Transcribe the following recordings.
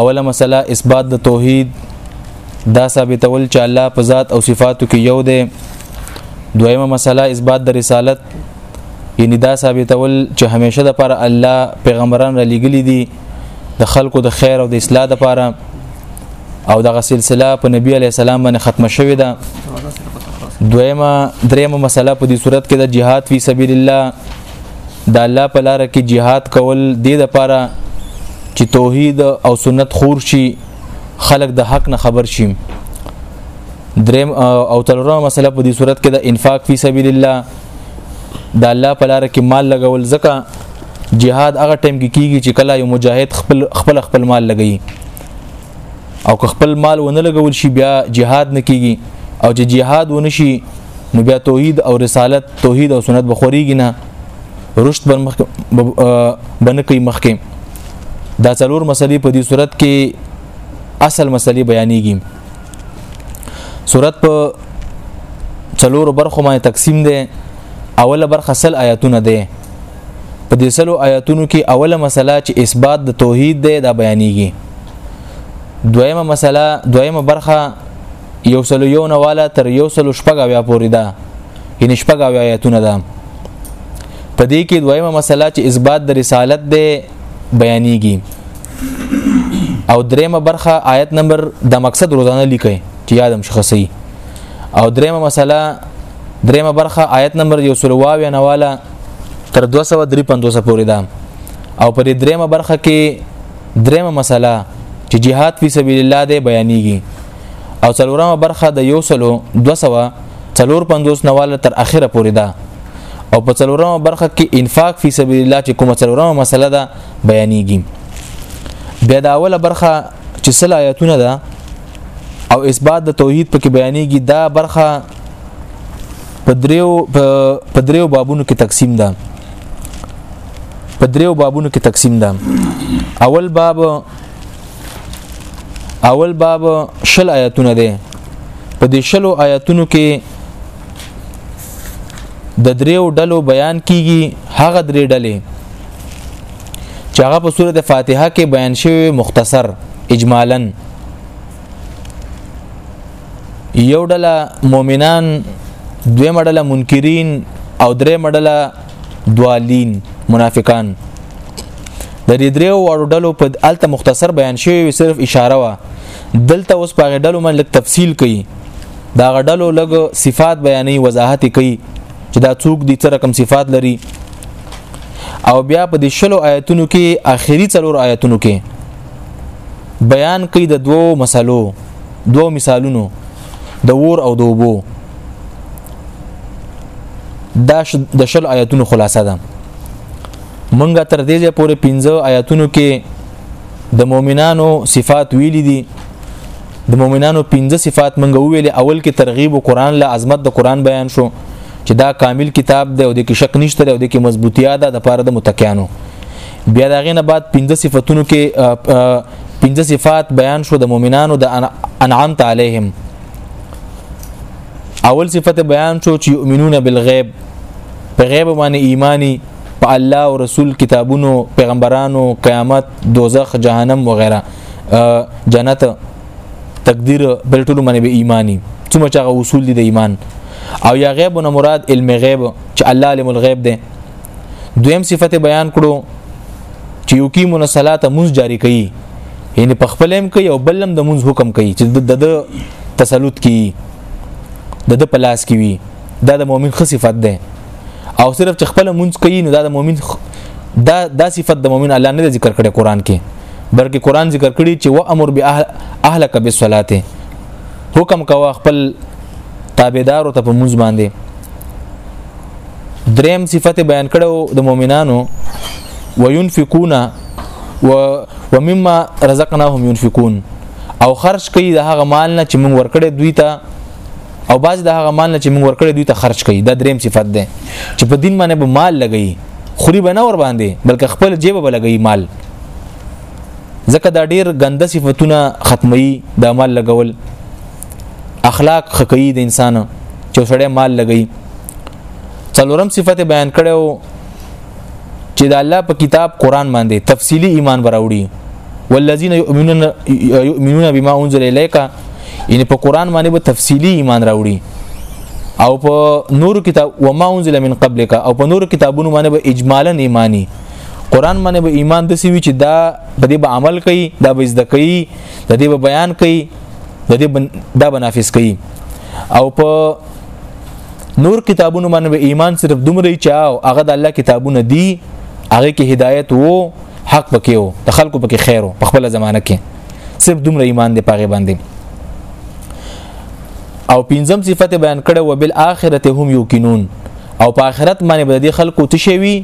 اوله مسله اثبات د توحید دا ثابتول چې الله په ذات او صفاتو کې یو دی دویمه مسله اثبات د رسالت یعنی دا ثابتول چې همیشه د پر الله پیغمبران را لګلی دي د خلکو د خیر او د اصلاح لپاره او دغه سلسله په نبی علی السلام باندې ختمه شوې ده دویمه دریمه مسله په دې صورت کې د جهاد فی سبیل الله د الله په لار کې jihad کول د دې لپاره چې توحید او سنت خور شي خلک د حق نه خبر شي دریم او تلورمه مسله په دې صورت کې د انفاق فی سبیل الله د الله په لار کې مال لګول زکه جهاد هغه ټیم کې کیږي چې کله یو مجاهد خپل خپل خپل مال لګي او که خپل مال ونه لګول شي بیا جهاد نه کیږي او چې جهاد ونه شي نو بیا توحید او رسالت توحید او سنت بخوریږي نه رشد بر مخ بنکې مخکې دا څلور مسلې په دې صورت کې اصل مسلې بیانېږي صورت په څلور برخو باندې تقسیم ده اوله برخه سل آیاتونه ده په دې سلو آیاتونو کې اوله مسله چې اثبات د توحید ده دا بیانېږي دویمه مسله دویمه برخه یو سلو یو نواله تر یو سلو شپږه بیا پورې ده یعنی شپږ او آیاتونه ده په دې کې دویمه مسله چې اثبات د رسالت ده بیانېږي او دریمه برخه آیت نمبر د مقصد روزانه لیکي چې یادم شخصي او دریمه مسله دریمه برخه آیت نمبر یو سلواوی نواله تر 253 پورې ده او په دې دریمه برخه کې دریمه مسله چې جهاد فی سبیل الله ده بیانېږي او څلورمه برخه د یو سلو 200 څلور پنځوس نواله تر اخره پورې ده او په څلورمه برخه کې انفاق فی سبیل الله چې کومه څلورمه مسله ده بیانېږي بیا دا اوله برخه چې سل آیاتونه ده او اثبات د توحید په کې بیانېږي دا برخه په دریو په دریو بابونو کې تقسیم ده په دریو بابونو کې تقسیم ده اول باب اول باب شل آیاتونه دي په دې شلو آیاتونو کې د دریو ډلو بیان کیږي هغه درې ډلې چې هغه په سورته فاتحه کې بیان شوی مختصر اجمالاً یو ډله مؤمنان دوی مډله منکرین او درې مډله دوالین منافقان د دې دریو وړو ډلو په الته مختصر بیان شوی صرف اشاره وا دلته اوس په ډلو من لک تفصیل کړي دا غډلو لګ صفات بیانې وضاحت کوي چې دا څوک دي تر کم صفات لري او بیا په دې شلو آیتونو کې آخري څلور آیتونو کې بیان کوي د دوو مسلو دوو مثالونو د ور او د وبو دا د شل آیاتونو خلاصه ده منګه تر دې پورې 15 آیاتونو کې د مؤمنانو صفات ویلي دي د مؤمنانو 15 صفات منګه ویلي اول کې ترغیب او قران له عظمت د قران بیان شو چې دا کامل کتاب دی او د کې شک نشته او د کې مضبوطیا ده د پاره د متقینو بیا دا غینه بعد 15 صفاتونو کې 15 صفات بیان شو د مؤمنانو د انعام تعالیهم اول صفت بیان شو چې یؤمنون بالغیب په غیب باندې ایمانی په الله او رسول کتابونو پیغمبرانو قیامت دوزخ جهنم وغیرہ جنت تقدیر بل ټول باندې به ایمانی څومره چې اصول دي د ایمان او یا غیب نه مراد علم غیب چې الله علم الغیب دی دویم صفت بیان کړو چې یقیمون الصلاه مز جاری کوي یعنی په خپل هم کوي او بلم د منځ حکم کوي چې د د تسلط کی د د پلاس کی وي دا د مؤمن خ صفت ده او صرف چې خپل منځ کوي نو دا د مؤمن دا دا صفت د مؤمن الله نه ذکر کړي قران کې بلکې قران ذکر کړي چې وامر به اهلک بالصلاه حکم کوا خپل تابعدار او ته په منځ باندې دریم صفت بیان کړو د مؤمنانو وينفقون و ومما رزقناهم ينفقون او خرج کوي د هغه مال نه چې موږ ورکړې دوی ته او باز د هغه مال نه چې موږ ورکړې دوی ته خرج کوي دا دریم صفت ده چې په دین باندې به مال لګي خوري به نه ور باندې بلکې خپل جیب به لګي مال ځکه دا ډیر ګنده صفاتونه ختمي د مال لګول اخلاق خکې د انسان چې سړی مال لګي څلورم صفت بیان کړو چې د الله په کتاب قران باندې تفصیلی ایمان براوړي والذین یؤمنون یؤمنون بما انزل الیک یعنی په قران باندې به تفصیلی ایمان راوړي او په نور کتاب و ما انزل من قبلک او په نور کتابونو باندې به اجمالا ایمانی قران باندې به ایمان د سوي چې دا په دې به عمل کوي دا به زده کوي د دې به بیان کوي د دې دا بنافس کوي او په نور کتابونو باندې به ایمان صرف دومره چې او هغه د الله کتابونه دي هغه کې هدایت وو حق پکې وو د خلکو پکې خیر وو په خپل زمانه کې صرف دومره ایمان دی پاغه باندې او پنځم صفت بیان کړه وبال اخرته هم یوقنون او په آخرت باندې به د خلکو تشوي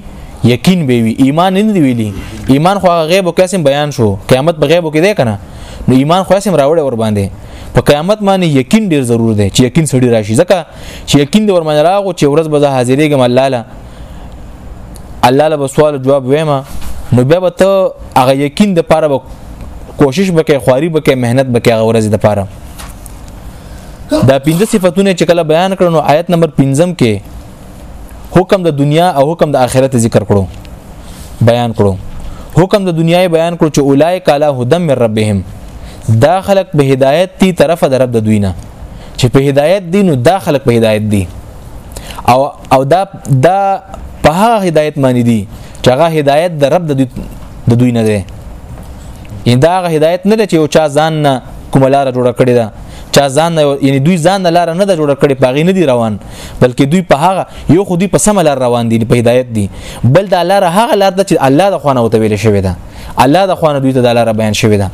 یقین به وي ایمان نه دی ویلي ایمان خو غیب او قسم بیان شو قیامت به غیب کې دی کنه نو ایمان خو سم راوړ ور باندې په قیامت باندې یقین ډیر ضرور دی چې یقین سړی راشي ځکه چې یقین د ورمن راغو چې ورځ به حاضرېږم الله له الله له سوال جواب وایم نو بیا به ته هغه یقین د پاره به کوشش وکې خواري وکې مهنت وکې هغه ورځ د پاره دا پنځه صفاتونه چې کله بیان کړنو آیت نمبر 15 کې حکم د دنیا او حکم د آخرت ذکر کړو بیان کړو حکم د دنیا بیان کړو چې اولایک علی هدم من ربهم دا خلق په هدایت تی طرف د رب د دوی نه چې په هدایت دي نو دا خلق په هدایت دي او او دا دا په هغه هدایت باندې دي چې هغه هدایت د رب د دوی نه دی ان دا هغه هدایت نه دی چې یو چا ځان نه کومه لار جوړه کړې ده چا ځان یعنی دوی ځان لار نه ده جوړه کړې پاغې نه دی روان بلکې دوی په هغه یو خو دوی په سم لار روان دي په هدایت دي بل د الله هغه لار ده چې الله د خوانه وته ویل شوی ده الله د خوانه دوی ته د لار بیان شوی ده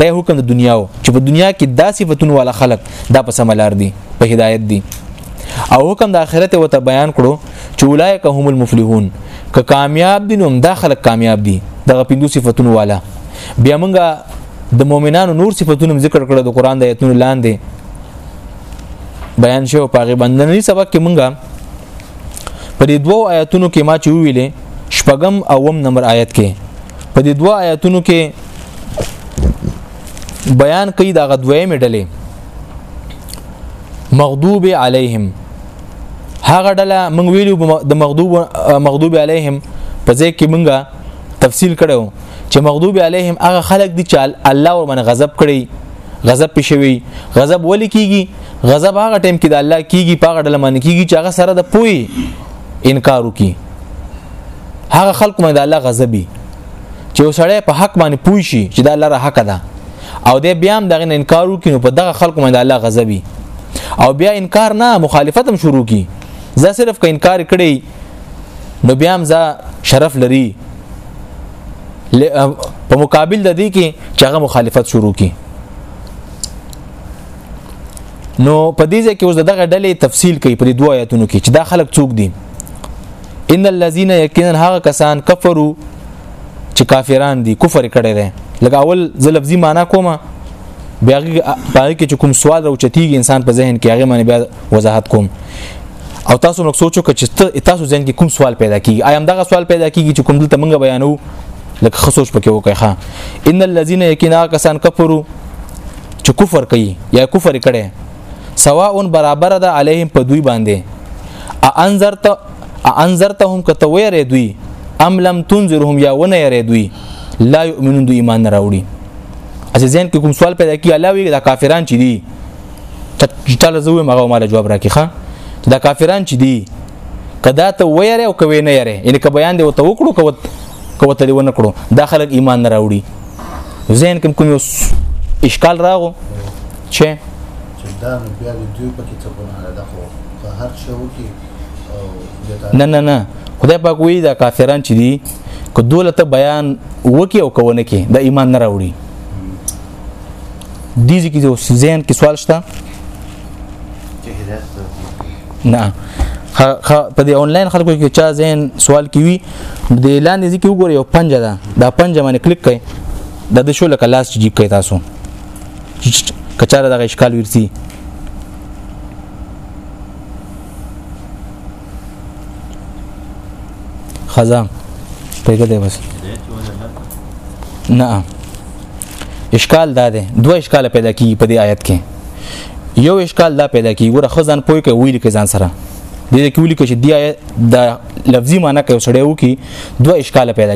د حکم د دنیا او چې په دنیا کې دا صفاتونه والا خلق دا په سم لار دي په هدایت دي او حکم د آخرت وته بیان کړو چې اولایک هم المفلحون که کامیاب دي نو دا خلق کامیاب دي دغه پندو صفاتونه والا بیا موږ د مؤمنانو نور صفاتونه ذکر کړل د قران د آیتونو لاندې بیان شوی په غبندنی سبق کې مونږه په دې دوو آیاتونو کې ما چې ویلې شپږم او وم نمبر آیت کې په دې دوو آیاتونو کې بیان کوي دا غدوې مډلې مغضوب علیهم هغه ډله مونږ ویلو د مغضوب مغضوب علیهم په ځای کې مونږه تفصیل کړو چې مغضوب علیهم هغه خلک دي چې الله ورمن غضب کړي غضب پې شوی غضب ولې کیږي غضب هغه ټیم کې د الله کیږي په هغه ډول باندې کیږي چې هغه سره د پوي انکار وکي هغه خلق باندې الله غضبي چې وسړی په حق باندې پوي شي چې دا لره حق ده او د بیا هم دغه انکار وکي نو په دغه خلق باندې الله غضبي او بیا انکار نه مخالفت هم شروع کی زه صرف که انکار کړی نو بیا هم زه شرف لري په مقابل د دې کې چې هغه مخالفت شروع کړي نو په دې ځکه اوس دغه ډلې تفصیل کوي په دوه آیاتونو کې چې دا خلک څوک دي ان الذين يقينا هغه کسان کفرو چې کافران دي کفر کړي دي لکه اول زه لفظي معنا کوم بیا هغه کې کوم سوال راوچتيږي انسان په ذهن کې هغه معنی بیا وضاحت کوم او تاسو نو سوچو که چې تاسو ځین کې کوم سوال پیدا کیږي ایم دغه سوال پیدا کیږي چې کوم دلته موږ بیانو لکه خصوص پکې وکړي ها ان الذين يكنا کسان کفرو چې کفر کوي یا کفر کړي سواء برابر ده علیهم په دوی باندې ا انذرت ا انذرتهم کته ویری دوی ام لم تنذرهم یا ونه یری دوی لا یؤمنون دوی ایمان نه راوړي ازین کې کوم سوال پیدا کی علاوه دا کافران چې دي ته تعالی زوی مغه مال جواب راکې ښا دا کافران چې دي کدا ته ویره او کوي نه یره ان که بیان دی او ته وکړو کو کو ته دی ونه کړو دا خلک ایمان نه راوړي زین کوم کوم اشکال راغو چې دا نو بیا د دوی پکې څه ګناه ده خو په هر شو کې نه نه نه خدای پاک وی دا کافران چې دي که دولت بیان وکي او کوونه کې د ایمان نه راوړي دي چې اوس ذهن کې سوال شته نه په دې انلاین خلکو کې چا ذهن سوال کوي د اعلان دي کې وګورئ یو پنجه ده دا پنجه باندې کلیک کړئ د د شو لکه لاس جیب کوي تاسو کچاره دغه اشکال ورسي خزام پیګه دی بس نه اشکال دا دی دوه اشکال پیدا کیږي په دې آیت کې یو اشکال دا پیدا کیږي ګوره خزان پوي کوي ویل کې ځان سره دې کې ویل کې چې دی د لفظي معنی کوي سړیو کې دوه اشکال پیدا